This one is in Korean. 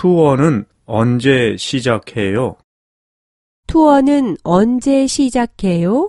투어는 언제 시작해요? 투어는 언제 시작해요?